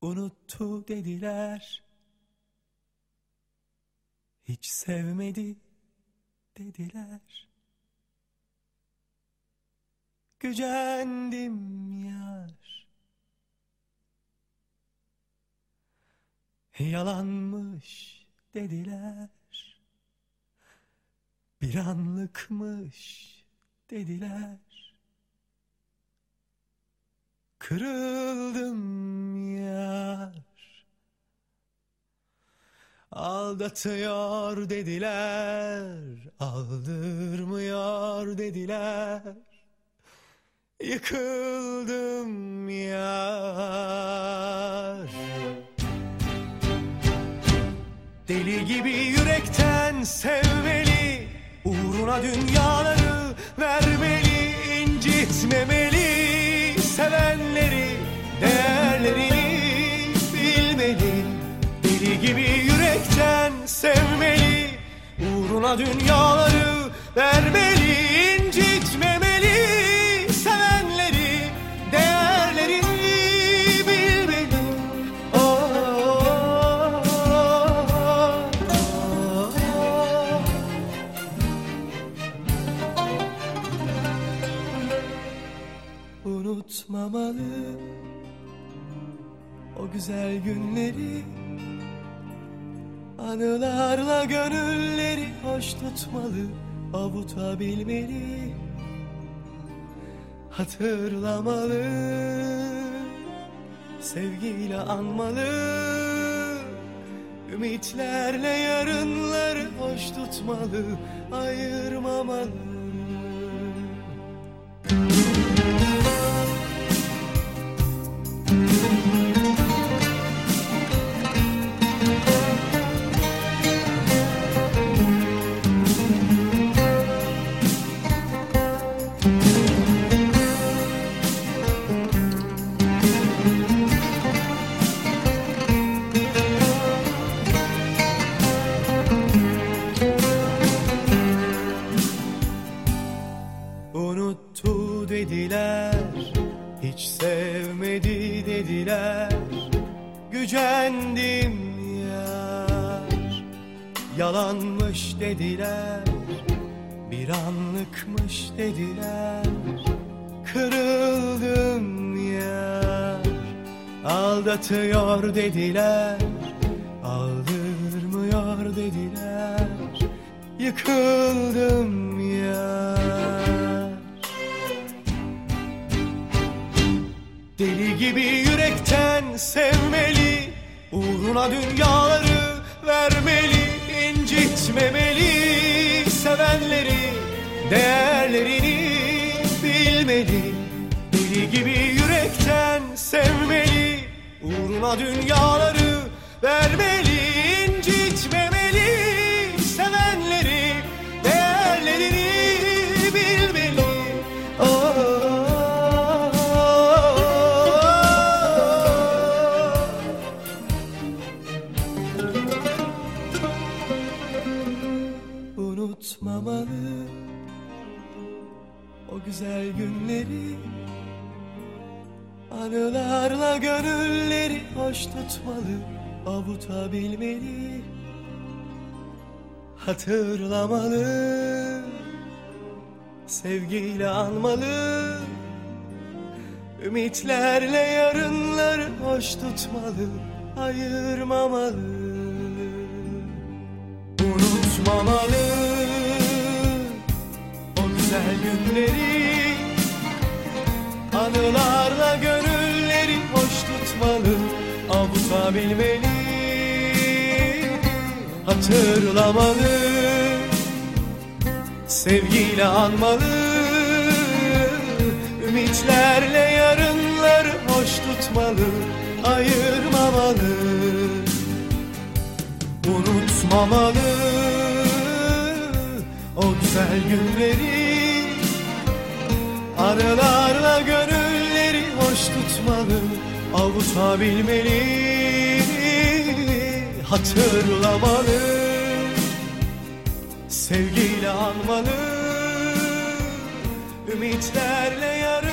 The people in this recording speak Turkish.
Unuttu dediler. Hiç sevmedi dediler. Gücendim yar. Yalanmış dediler. Bir anlıkmış dediler. Kırıldım Aldatıyor dediler. Aldırmıyor dediler. Yıkıldım yar. Deli gibi yürekten sevmeli Uğruna dünyaları vermeli incitmemeli Sevenleri Dünyaları vermeli incitmemeli Sevenleri değerlerini bilmeli oh, oh, oh. Unutmamalı o güzel günleri Anılarla gönülleri hoş tutmalı Avutabilmeli Hatırlamalı Sevgiyle anmalı. Ümitlerle yarınları hoş tutmalı Ayırmamalı Gücendim yar. Yalanmış dediler Bir anlıkmış dediler. Kırıldım yar Aldatıyor dediler. Aldırmıyor dediler. Yıkıldım yar. Deli gibi yürekten sevmeli Uğruna dünyaları vermeli incitmemeli Sevenleri değerlerini bilmeli Deli gibi yürekten sevmeli Uğruna dünyaları vermeli güzel günleri. Anılarla gönülleri hoş tutmalı Avutabilmeli. Hatırlamalı Sevgiyle anmalı. Ümitlerle yarınları hoş tutmalı Ayırmamalı. Unutmamalı güzel günleri. Anılarla gönülleri hoş tutmalı. Avutabilmeli Hatırlamalı. Sevgiyle anmalı. Ümitlerle yarınları hoş tutmalı. Ayırmamalı. Unutmamalı. O güzel günleri Arılarla gönülleri hoş tutmalı. Avutabilmeli Hatırlamalı. Sevgiyle anmalı. Ümitlerle yarın